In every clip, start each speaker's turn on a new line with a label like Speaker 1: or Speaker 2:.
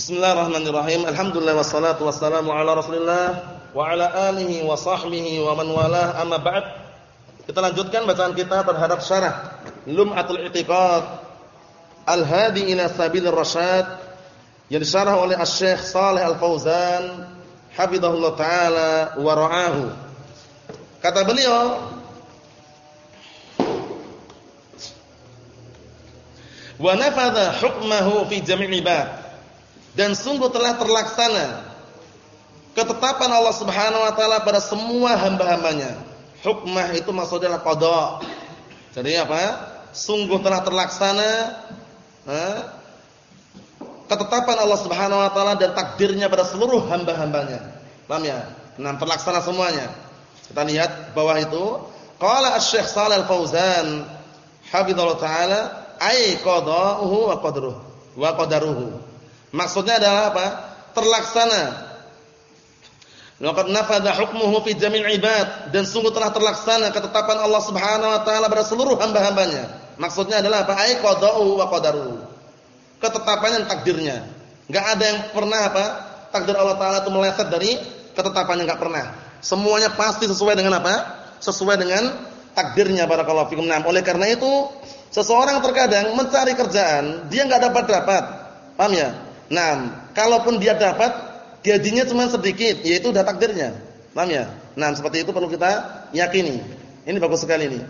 Speaker 1: Bismillahirrahmanirrahim. Alhamdulillah wassalatu wassalamu ala Rasulillah wa ala alihi wa sahbihi wa man walah. Amma ba'd. Kita lanjutkan bacaan kita terhadap syarah Lum'atul I'tiqad Al-Hadi ila Sabilir Rasyad yang disyarah oleh Asy-Syaikh Shalih Al-Fauzan hafizahullah taala wa ra'ahu. Kata beliau Wa nafadha hukmahu fi jami' ibad dan sungguh telah terlaksana ketetapan Allah Subhanahu wa taala pada semua hamba-hambanya. Hukmah itu maksudnya adalah qada. Jadi apa? Sungguh telah terlaksana eh, ketetapan Allah Subhanahu wa taala dan takdirnya pada seluruh hamba-hambanya. Paham ya? Nah, terlaksana semuanya. Kita lihat bawah itu, qala Asy-Syaikh Shalal Fauzan hafizallahu taala ay qada'uhu wa qadruhu wa qadaruhu. Maksudnya adalah apa? Terlaksana. Laqad nafadha hukmuhu fi jami' ibad dan sungguh telah terlaksana ketetapan Allah Subhanahu wa taala pada seluruh hamba-hambanya. Maksudnya adalah apa? Ai qada'u wa qadaru. Ketetapannya dan takdirnya. Enggak ada yang pernah apa? Takdir Allah taala itu meleset dari ketetapannya enggak pernah. Semuanya pasti sesuai dengan apa? Sesuai dengan takdirnya barakallahu fikum. Nah, oleh karena itu seseorang terkadang mencari kerjaan, dia enggak dapat-dapat. Paham ya? Nah, kalaupun dia dapat gajinya cuma sedikit, yaitu udah takdirnya. Paham ya? Nah, seperti itu perlu kita yakini. Ini bagus sekali ini.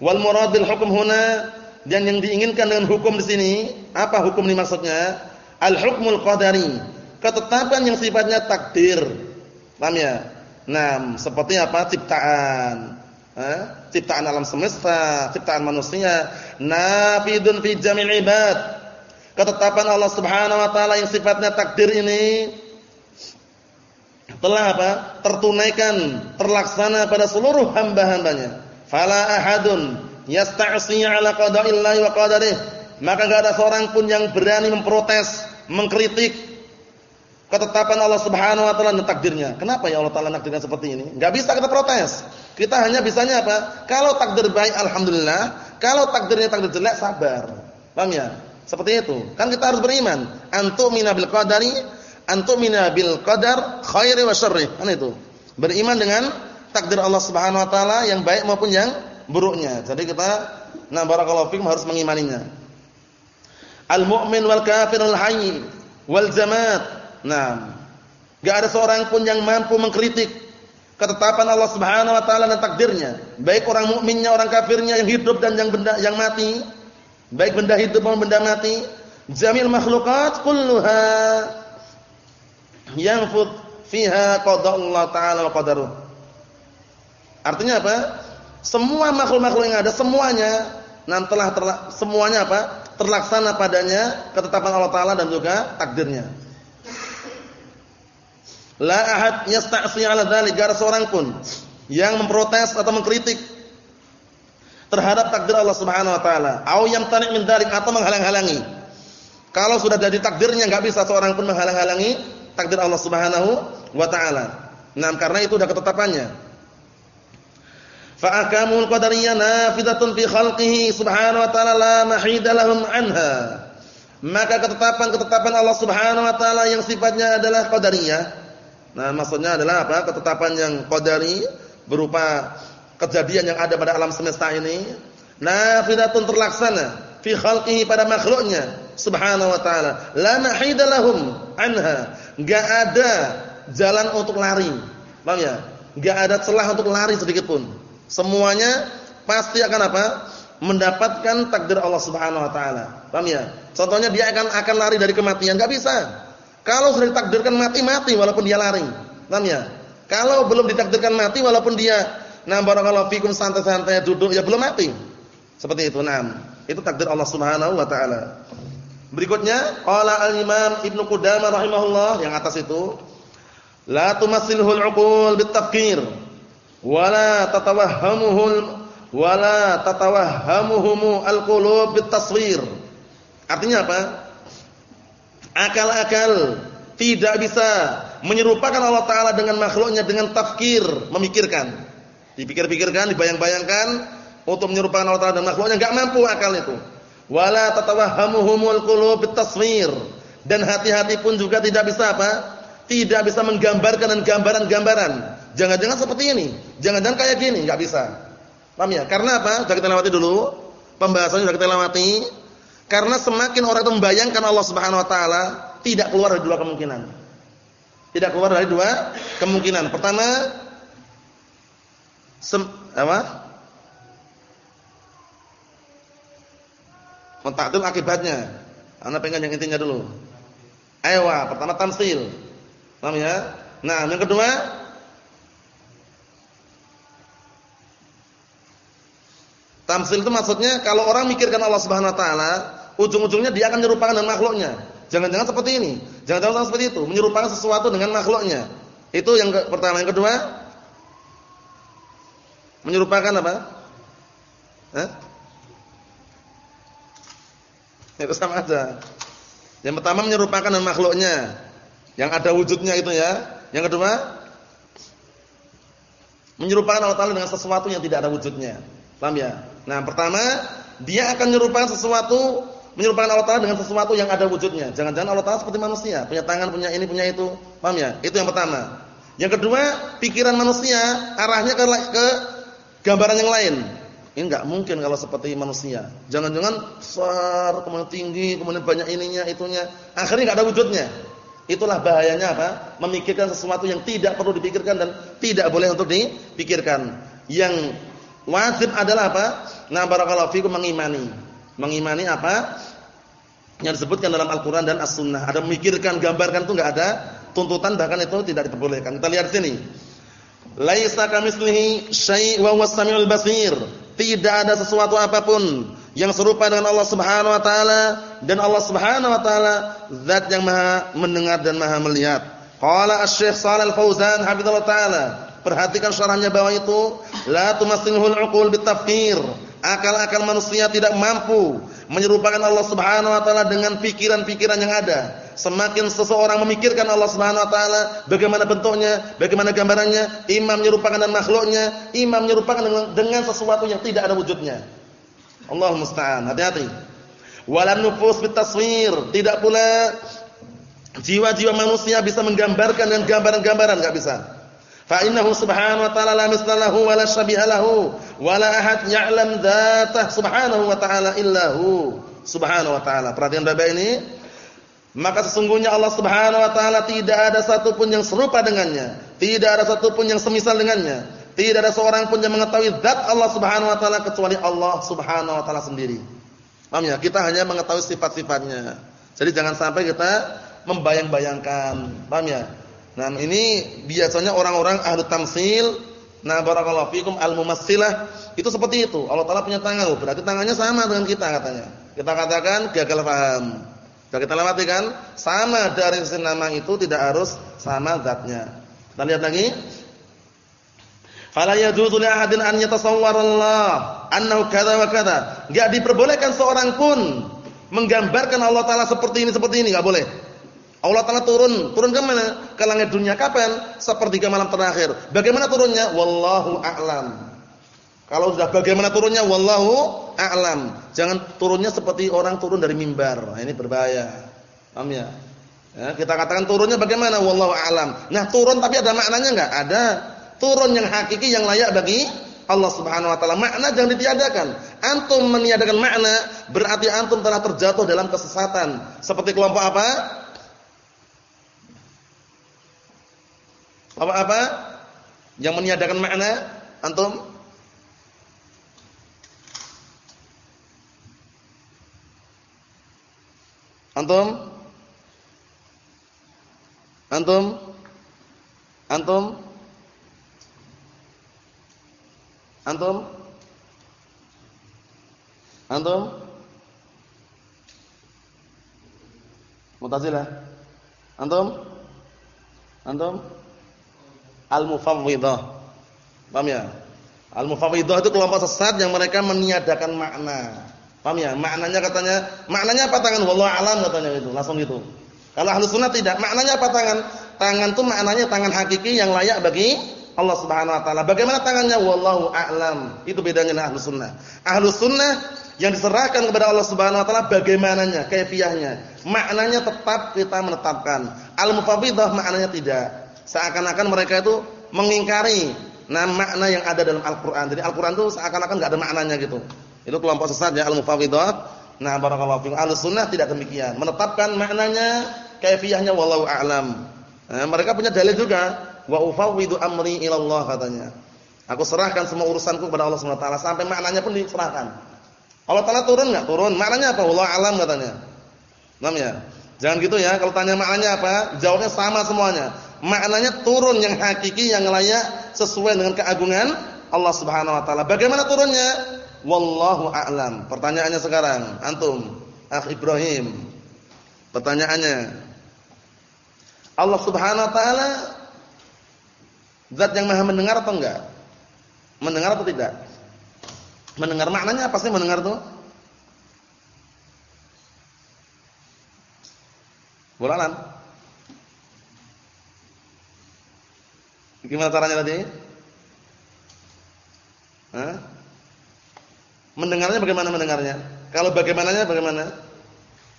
Speaker 1: Wal muradil hukum huna dan yang diinginkan dengan hukum di sini, apa hukum ini maksudnya? Al hukmul qadari. Ketetapan yang sifatnya takdir. Paham ya? Nah, seperti apa? Ciptaan. Eh? Ciptaan alam semesta, ciptaan manusia, nafidun fi jami'il ibad ketetapan Allah Subhanahu wa taala yang sifatnya takdir ini telah apa? tertunaikan, terlaksana pada seluruh hamba-hambanya. Fala ahadun yasta'si 'ala qada'illahi wa qadarih. Maka enggak ada seorang pun yang berani memprotes, mengkritik ketetapan Allah Subhanahu wa taala dan takdirnya. Kenapa ya Allah taala takdirkan seperti ini? Enggak bisa kita protes. Kita hanya bisanya apa? Kalau takdir baik alhamdulillah, kalau takdirnya takdir jelek sabar. Paham ya? Seperti itu. Kan kita harus beriman. Antumina bil qadari, antumina bil qadar khairi wa syarri. Kan itu. Beriman dengan takdir Allah Subhanahu wa taala yang baik maupun yang buruknya. Jadi kita nah barakallahu fikum harus mengimaninya. Al mu'min wal kafir al hayy wal jamat. Nah, enggak ada seorang pun yang mampu mengkritik ketetapan Allah Subhanahu wa taala dan takdirnya. Baik orang mukminnya, orang kafirnya yang hidup dan yang benda yang mati baik benda hidup maupun benda mati, jamil makhlukat kulluha yanfud fiha qada Allah taala wa qadaruh. Artinya apa? Semua makhluk-makhluk yang ada semuanya nan telah terla, semuanya apa? terlaksana padanya ketetapan Allah taala dan juga takdirnya. La ahad yasta'si 'ala dzalik, seorang pun yang memprotes atau mengkritik terhadap takdir Allah Subhanahu wa taala. Au yamtani' min dzalik atau menghalang-halangi. Kalau sudah jadi takdirnya enggak bisa seorang pun menghalang-halangi takdir Allah Subhanahu wa taala. Nah, karena itu sudah ketetapannya. Fa akamul qadariyah nafidatun fi khalqihi subhanahu wa ta'ala la mahida lahum anha. Maka ketetapan-ketetapan Allah Subhanahu wa taala yang sifatnya adalah qadariyah. Nah, maksudnya adalah apa? Ketetapan yang qadari berupa kejadian yang ada pada alam semesta ini nafidatun terlaksana fi khalqihi pada makhluknya. Subhanahu wa ta'ala. La mahida lahum anha. Enggak ada jalan untuk lari. Paham ya? Enggak ada celah untuk lari sedikit pun. Semuanya pasti akan apa? Mendapatkan takdir Allah Subhanahu wa taala. Paham ya? Contohnya dia akan akan lari dari kematian. Enggak bisa. Kalau sudah ditakdirkan mati mati walaupun dia lari. Paham ya? Kalau belum ditakdirkan mati walaupun dia Nah, barakallahu fikum santai-santai duduk ya belum mati. Seperti itu. Nah, itu takdir Allah Subhanahu wa taala. Berikutnya, qala al-Imam Ibnu Qudamah rahimahullah yang atas itu, la tumassilhul uqul bitafkir wala tatawahhamuhul wala tatawahhamuhum al-qulub bitaswir. Artinya apa? Akal-akal tidak bisa menyerupakan Allah taala dengan makhluknya dengan tafkir, memikirkan. Dipikir-pikirkan, dibayang-bayangkan untuk menyerupakan Allah Taala dan makhluknya enggak mampu akal itu. Wala tatawahhamuhumul qulub bitaswir Dan hati-hati pun juga tidak bisa apa? Tidak bisa menggambarkan dan gambaran-gambaran. Jangan-jangan seperti ini, jangan-jangan kayak gini, enggak bisa. Paham ya? Karena apa? Sudah kita lewati dulu. Pembahasannya sudah kita lewati. Karena semakin orang itu membayangkan Allah Subhanahu wa taala, tidak keluar dari dua kemungkinan. Tidak keluar dari dua kemungkinan. Pertama, sem, apa? Mentaktil akibatnya. Anda pengen yang intinya dulu. Ewa, pertama tamsil. Paham ya? Nah, yang kedua Tamsil itu maksudnya kalau orang mikirkan Allah Subhanahu wa taala, ujung-ujungnya dia akan menyerupakan dengan makhluknya. Jangan-jangan seperti ini. Jangan-jangan seperti itu, menyerupakan sesuatu dengan makhluknya. Itu yang pertama, yang kedua menyerupakan apa? Hah? Itu sama aja. Yang pertama menyerupakan dengan makhluknya. Yang ada wujudnya itu ya. Yang kedua menyerupakan Allah Taala dengan sesuatu yang tidak ada wujudnya. Paham ya? Nah, pertama, dia akan menyerupakan sesuatu, menyerupakan Allah Taala dengan sesuatu yang ada wujudnya. Jangan-jangan Allah Taala seperti manusia, punya tangan, punya ini, punya itu. Paham ya? Itu yang pertama. Yang kedua, pikiran manusia arahnya ke, ke gambaran yang lain. Ini enggak mungkin kalau seperti manusia. Jangan-jangan besar, kemudian tinggi, kemudian banyak ininya, itunya. Akhirnya enggak ada wujudnya. Itulah bahayanya apa? Memikirkan sesuatu yang tidak perlu dipikirkan dan tidak boleh untuk dipikirkan. Yang Wajib adalah apa? Nah, barakallahu fikum mengimani. Mengimani apa? Yang disebutkan dalam Al-Qur'an dan As-Sunnah. Ada memikirkan, gambarkan itu enggak ada tuntutan bahkan itu tidak diperbolehkan. Kita lihat sini. Laisa kamitslihi syai' wa huwas samiul basir. Tidak ada sesuatu apa pun yang serupa dengan Allah Subhanahu wa taala dan Allah Subhanahu wa taala zat yang Maha mendengar dan Maha melihat. Qala Asy-Syaikh Shalal Fauzan hafizallahu taala Perhatikan syarahnya bawah itu, la tumassilhul uqul bitafkir. Akal-akal manusia tidak mampu menyerupakan Allah Subhanahu wa taala dengan pikiran-pikiran yang ada. Semakin seseorang memikirkan Allah Subhanahu wa taala, bagaimana bentuknya, bagaimana gambarannya, imam menyerupakan dan makhluknya, imam menyerupakan dengan, dengan sesuatu yang tidak ada wujudnya. Allah musta'an. Hati-hati. Walan nufus bitaswir, tidak pula jiwa-jiwa manusia bisa menggambarkan dengan gambaran-gambaran, enggak bisa. Fa innahu subhanahu wa ta'ala la mislahu wa la syabiha lahu wa la ahad ya'lam dzatah subhanahu wa ta'ala illa hu. Subhanahu wa ta'ala. Perhatian Bapak ini. Maka sesungguhnya Allah Subhanahu wa taala tidak ada satupun yang serupa dengannya, tidak ada satupun yang semisal dengannya. Tidak ada seorang pun yang mengetahui zat Allah Subhanahu wa taala kecuali Allah Subhanahu wa taala sendiri. Paham ya? Kita hanya mengetahui sifat-sifatnya. Jadi jangan sampai kita membayang-bayangkan. Paham ya? Nah, ini biasanya orang-orang ahlu tamsil, nah barakallahu fikum al-mumassilah, itu seperti itu. Allah Taala punya tangan, oh, berarti tangannya sama dengan kita katanya. Kita katakan gagal paham. Sudah kita lewati kan? Sama dari sisi nama itu tidak harus sama zatnya. Kita lihat lagi. Fala yajuzu li ahadin an yatasawwara Allah annahu kadza wa kadza. Enggak diperbolehkan seorang pun menggambarkan Allah taala seperti ini seperti ini, enggak boleh. Allah Ta'ala turun. Turun ke mana? Ke langit dunia. Kapan? Sepertiga malam terakhir. Bagaimana turunnya? Wallahu a'lam. Kalau sudah bagaimana turunnya? Wallahu a'lam. Jangan turunnya seperti orang turun dari mimbar. Nah, ini berbahaya. Paham ya? ya? Kita katakan turunnya bagaimana? Wallahu a'lam. Nah turun tapi ada maknanya enggak? Ada. Turun yang hakiki yang layak bagi Allah Subhanahu wa taala. Makna jangan ditiadakan. Antum meniadakan makna berarti antum telah terjatuh dalam kesesatan. Seperti kelompok apa? Apa-apa yang meniadakan makna antum? Antum? Antum? Antum? Antum? Antum? Mutazilah? Antum? Antum? Al-mufawwidah. Paham ya? Al-mufawwidah itu kelompok sesat yang mereka meniadakan makna. Paham ya? Maknanya katanya, maknanya apa tangan? Wallahu alam katanya itu, langsung gitu. Kalau ahlu sunnah tidak, maknanya apa tangan? Tangan itu maknanya tangan hakiki yang layak bagi Allah Subhanahu wa taala. Bagaimana tangannya? Wallahu a'lam. Itu bedanya dengan ahlu sunnah. Ahlu sunnah yang diserahkan kepada Allah Subhanahu wa taala bagaimananya, kaifiahnya. Maknanya tetap kita menetapkan. Al-mufawwidah maknanya tidak. Seakan-akan mereka itu mengingkari nah makna yang ada dalam Al-Qur'an. Jadi Al-Qur'an itu seakan-akan enggak ada maknanya gitu. Itu kelompok sesat ya al-mufawwidah. Nah, barakallahu fiikum. Ahlussunnah tidak demikian. Menetapkan maknanya, kaifiahnya wallahu a'lam. Nah, mereka punya dalil juga. Wa ufawwidu amri ila Allah katanya. Aku serahkan semua urusanku kepada Allah Subhanahu wa taala sampai maknanya pun diserahkan. Allah Taala turun enggak? Turun. Maknanya apa? Wallahu a'lam katanya. Paham ya? Jangan gitu ya. Kalau tanya maknanya apa? Jawabnya sama semuanya. Maknanya turun yang hakiki yang layak sesuai dengan keagungan Allah Subhanahu wa taala. Bagaimana turunnya? Wallahu a'lam. Pertanyaannya sekarang, antum, Akh Ibrahim. Pertanyaannya, Allah Subhanahu wa taala zat yang Maha mendengar atau enggak? Mendengar atau tidak? Mendengar maknanya apa sih mendengar tuh? Bulanan. Gimana caranya tadi? Hah? Mendengarnya bagaimana mendengarnya? Kalau bagaimananya bagaimana?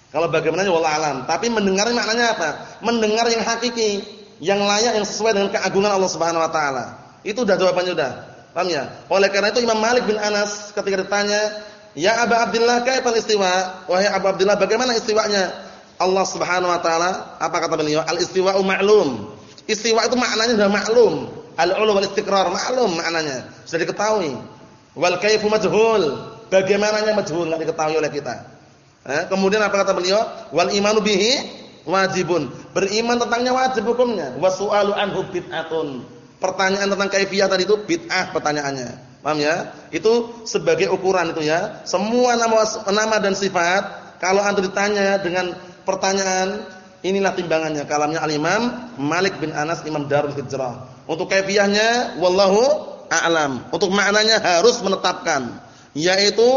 Speaker 1: Kalau bagaimananya wallah alam. Tapi mendengarnya maknanya apa? Mendengar yang hakiki, yang layak, yang sesuai dengan keagungan Allah Subhanahu Wa Taala. Itu udah jawabannya udah. Paham ya? Oleh karena itu Imam Malik bin Anas ketika ditanya, "Ya Abu Abdullah, kaifal istiwa?" Wahai Abu Abdullah, bagaimana istiwanya? Allah Subhanahu wa taala, apa kata beliau? Al-istiwa'u ma'lum. Istiwa itu maknanya sudah maklum. Al-'ulu wal istiqrar maklum maknanya, sudah diketahui. Wal kaifu majhul. Bagaimananya majhul enggak diketahui oleh kita. Eh, kemudian apa kata beliau? Wal imanu bihi wajibun. Beriman tentangnya wajib hukumnya. Wasu'alu anhu bid'atun. Pertanyaan tentang kaifiyah tadi itu bid'ah pertanyaannya. Paham ya? Itu sebagai ukuran itu ya. Semua nama nama dan sifat kalau antum ditanya dengan pertanyaan inilah timbangannya kalamnya al-Imam Malik bin Anas Imam Darul Hijrah. Untuk kaifiyahnya wallahu a'lam. Untuk maknanya harus menetapkan yaitu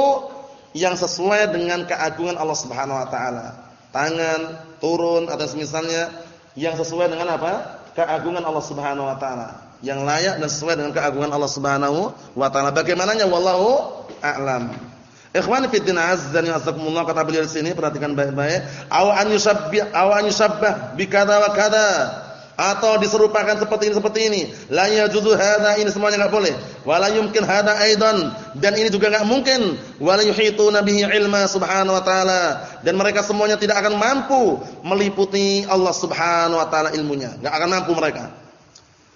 Speaker 1: yang sesuai dengan keagungan Allah Subhanahu wa taala. Tangan turun atau semisalnya yang sesuai dengan apa? Keagungan Allah Subhanahu wa taala. Yang layak dan sesuai dengan keagungan Allah Subhanahu wa taala. Bagaimananya wallahu a'lam. Ikhwani fi din azza wa jazakumullah kata beliau di sini perhatikan baik-baik. Aw an yusabbih aw an yusabbah bi kadza wa kadza atau diserupakan seperti ini seperti ini. La yajuzu hadza ini semuanya enggak boleh. Wala yumkin hadza aidan. Dan ini juga enggak mungkin. Wala yuhituna bihi ilma subhanahu wa taala. Dan mereka semuanya tidak akan mampu meliputi Allah subhanahu wa taala ilmunya. Enggak akan mampu mereka.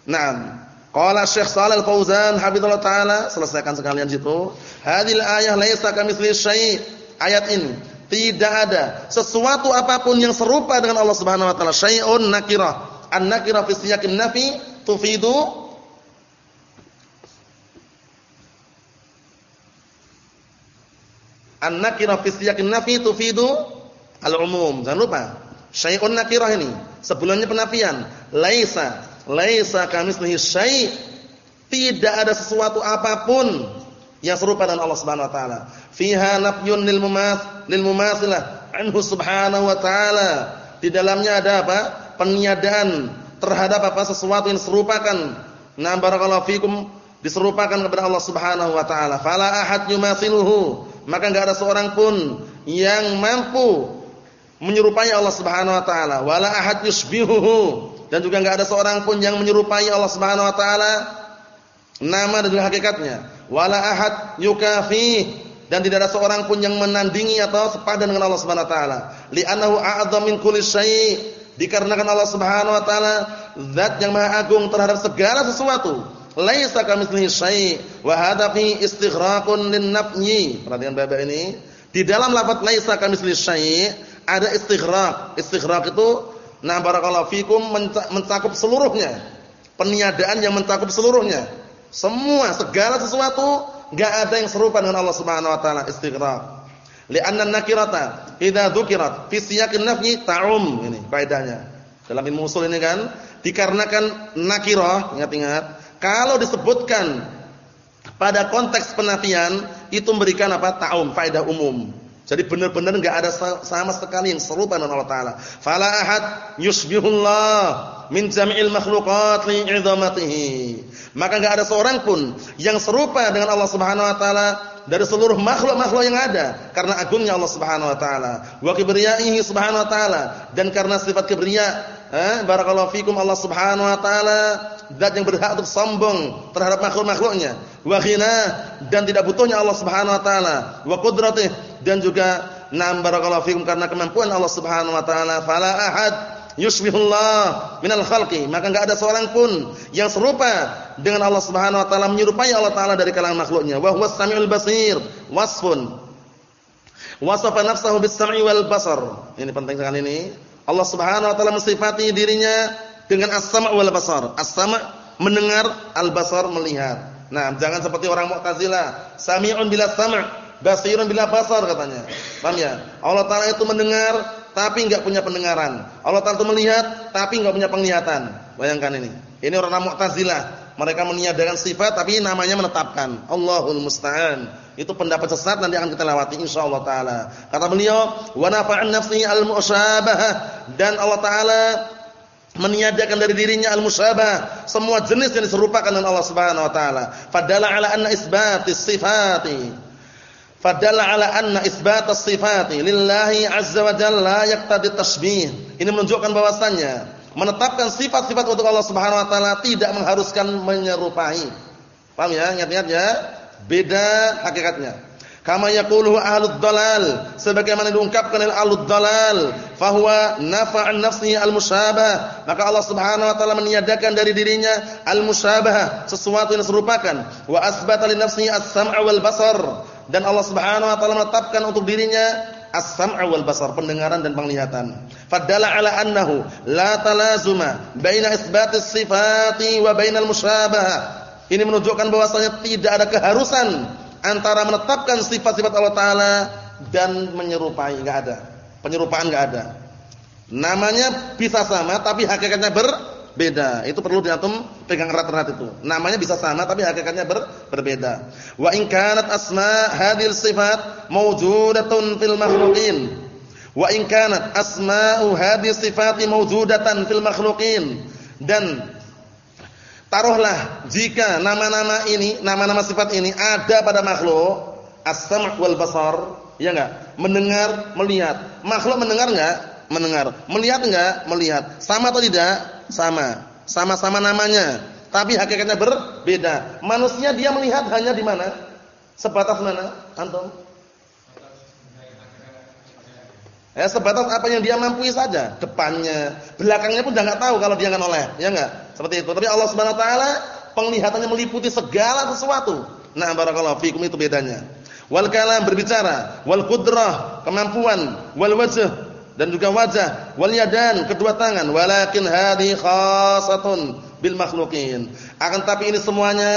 Speaker 1: Naam qala Syekh Shalal Fauzan hafizallahu taala. Selesaikan sekalian situ. Hadil ayah laisa kamitsli syai' ayat ini. Tidak ada sesuatu apa pun yang serupa dengan Allah Subhanahu wa taala. Syai'un nakirah. An-nakira fi siyaqin nafi tufidu. An-nakira fi siyaqin nafi tufidu al-umum. Jangan lupa, syai'un nakirah ini. Sebelumnya penafian. Laisa, laisa kamitslihi syai'. Tidak ada sesuatu apa pun yang serupa dengan Allah Subhanahu wa taala. Fiha nafyun lil mumath lil anhu subhanahu wa taala. Di dalamnya ada apa? peniadaan terhadap apa sesuatu yang serupakan. Nah barakallahu fikum diserupakan kepada Allah Subhanahu wa taala. Fala ahad yumathiluhu. Maka enggak ada seorang pun yang mampu menyerupai Allah Subhanahu wa taala. Wala ahad yusbihuhu. Dan juga enggak ada seorang pun yang menyerupai Allah Subhanahu wa taala nama dan juga hakikatnya. Wala ahad yukafi dan tidak ada seorang pun yang menandingi atau sepadan dengan Allah Subhanahu wa taala. Li'annahu a'dham min kulli syai' Dikarenakan Allah Subhanahu wa taala zat yang maha agung terhadap segala sesuatu. Laisa kamitslihi syai' wa hadha fi istighraqun lin-nafyi. Perhatikan Bapak ini. Di dalam lafaz laisa kamitslihi syai' ada istighraq. Istighraq itu nah barakallahu fikum mencakup seluruhnya. Peniadaan yang mencakup seluruhnya. Semua segala sesuatu enggak ada yang serupa dengan Allah Subhanahu wa taala istighraq. Li'anna nakirata idza dzukirat fi siyaqin nafyi ta'um ini kaidahnya. Dalam ilmu usul ini kan dikarenakan nakirah, ingat-ingat, kalau disebutkan pada konteks penafian itu memberikan apa? ta'um, faedah umum. Jadi benar-benar enggak ada sama sekali yang serupa dengan Allah taala. Fala ahad yusbihullah min jami'il makhluqat li'izamatihi. Maka enggak ada seorang pun yang serupa dengan Allah Subhanahu wa taala dari seluruh makhluk-makhluk yang ada karena agungnya Allah Subhanahu wa taala wa kibriyaihi subhanahu wa taala dan karena sifat kibriya eh barakallahu fikum Allah Subhanahu wa taala zat yang berhak untuk sombong terhadap makhluk-makhluknya wa dan tidak butuhnya Allah Subhanahu wa taala wa dan juga nam barakallahu fikum karena kemampuan Allah Subhanahu wa taala fala ahad yushbihullah minal khalqi. Maka enggak ada seorang pun yang serupa dengan Allah Subhanahu wa taala menyerupai Allah taala dari kalangan makhluknya. Wa huwas samiul basir wasfun. Wasafa nafsahu bis sam'i wal basar. Ini penting sekali ini. Allah Subhanahu wa taala mensifati dirinya dengan as-sam' wal basar. As-sam' mendengar al-basar melihat. Nah jangan seperti orang Mu'tazilah. Sami'un bila sam' basirun bila basar katanya paham ya Allah taala itu mendengar tapi enggak punya pendengaran. Allah Taala melihat tapi enggak punya penglihatan. Bayangkan ini. Ini orang Mu'tazilah. Mereka meniadakan sifat tapi namanya menetapkan. Allahul musta'an. Itu pendapat sesat nanti akan kita lewati insyaallah taala. Kata beliau, "Wa nafa'an nafsi al-musyabahah." Dan Allah taala meniadakan dari dirinya al-musyabah, semua jenis yang diserupakan dengan Allah Subhanahu wa taala. Fadalla ala anna isbatis sifati Fadalla ala anna isbat as-sifati lillahi azza wa jalla yaqtadi tashbih. Ini menunjukkan bahwasannya menetapkan sifat-sifat untuk Allah Subhanahu wa taala tidak mengharuskan menyerupai. Paham ya? Ingat-ingat ya. Beda hakikatnya. Kama yaquluhu ahlud dalal, sebagaimana diungkapkan oleh ahlud dalal, fahuwa nafa'an nafsihi al-musyabah. Maka Allah Subhanahu wa taala meniadakan dari dirinya al-musyabah, sesuatu yang serupakan. Wa asbata li nafsihi as-sam'a wal basar dan Allah Subhanahu wa taala menetapkan untuk dirinya as-sam'a wal basar, pendengaran dan penglihatan. Fadalla ala annahu la talazuma baina isbatis sifati wa bainal musyabahah. Ini menunjukkan bahwasanya tidak ada keharusan antara menetapkan sifat-sifat Allah taala dan menyerupai, enggak ada. Penyerupaan enggak ada. Namanya bisa sama tapi hakikatnya ber beda. Itu perlu diantum pegang erat-erat itu. Namanya bisa sama tapi hakikatnya ber, berbeda. Wa in kanat asma hadhil sifat mawjudatun fil makhluqin. Wa in kanat asma'u hadhihi sifati mawjudatan fil makhluqin. Dan taruhlah jika nama-nama ini, nama-nama sifat ini ada pada makhluk, as-sam' wal basar, ya enggak? Mendengar, melihat. Makhluk mendengar enggak? Mendengar. Melihat enggak? Melihat. Sama atau tidak? Sama, sama-sama namanya, tapi hakikatnya berbeda. Manusia dia melihat hanya di mana? Sebatas mana? Antum? Ya, sebatas apa yang dia mampu saja, depannya, belakangnya pun udah enggak tahu kalau dia enggak noleh, ya enggak? Seperti itu. Tapi Allah Subhanahu wa taala penglihatannya meliputi segala sesuatu. Nah, barakallahu fikum itu bedanya. Wal kalam berbicara, wal qudrah kemampuan, wal wajh dan juga wajah wal yadan kedua tangan. Walakin hadhi khasatun bil makhluqin akan tapi ini semuanya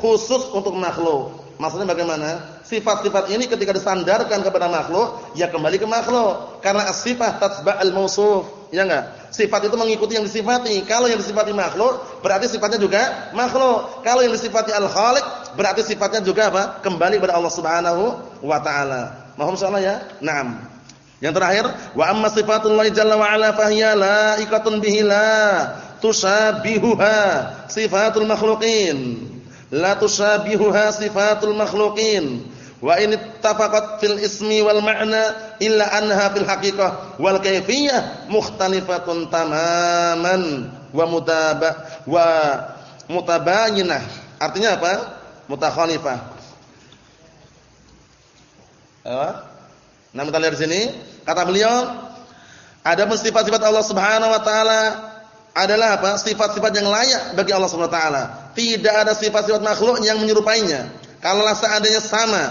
Speaker 1: khusus untuk makhluk. Maksudnya bagaimana? Sifat-sifat ini ketika disandarkan kepada makhluk ya kembali ke makhluk. Karena as-sifat al mausuf ya enggak? Sifat itu mengikuti yang disifati. Kalau yang disifati makhluk berarti sifatnya juga makhluk. Kalau yang disifati al-khaliq berarti sifatnya juga apa? Kembali kepada Allah Subhanahu wa taala. Mohon insyaallah ya? Na'am yang terakhir, wa amma sifatullah jalla wa ala fahiya laikatun bihi la tusabihuha sifatul makhluqin. La tusabihuha sifatul makhluqin. Wa in ittafaqat fil ismi wal ma'na illa anha fil haqiqah wal kayfiyah mukhtalifatun tamaman wa mutaba wa mutabayinah. Artinya apa? Mutakhalifah. Apa? Nah, kita lihat di sini, kata beliau, ada sifat-sifat Allah Subhanahu wa taala adalah apa? Sifat-sifat yang layak bagi Allah Subhanahu wa taala. Tidak ada sifat-sifat makhluk yang menyerupainya. Kalau seandainya sama,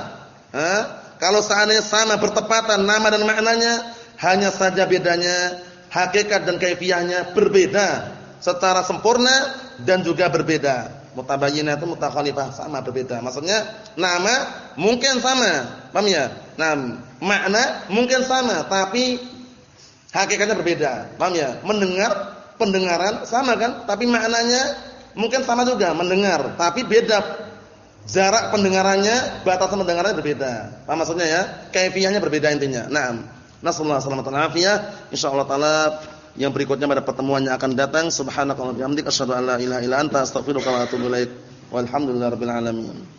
Speaker 1: eh? kalau seandainya sama bertepatan nama dan maknanya, hanya saja bedanya hakikat dan kaifiahnya berbeda secara sempurna dan juga berbeda. Mutabayyinah itu mutakhalifah sama berbeda. Maksudnya nama mungkin sama, paham ya? Nah, makna mungkin sama tapi hakikatnya berbeda. Paham ya? Mendengar, pendengaran sama kan? Tapi maknanya mungkin sama juga, mendengar, tapi beda jarak pendengarannya, batasan pendengarannya berbeda. Paham maksudnya ya? Kaifiyahnya berbeda intinya. Naam. Nasallahu alaihi wasallam Insyaallah taala yang berikutnya pada pertemuan yang akan datang subhanakallahumma bihamdika asyhadu an la ilaha illa anta astaghfiruka wa atubu ilaik. Walhamdulillahirabbil alamin.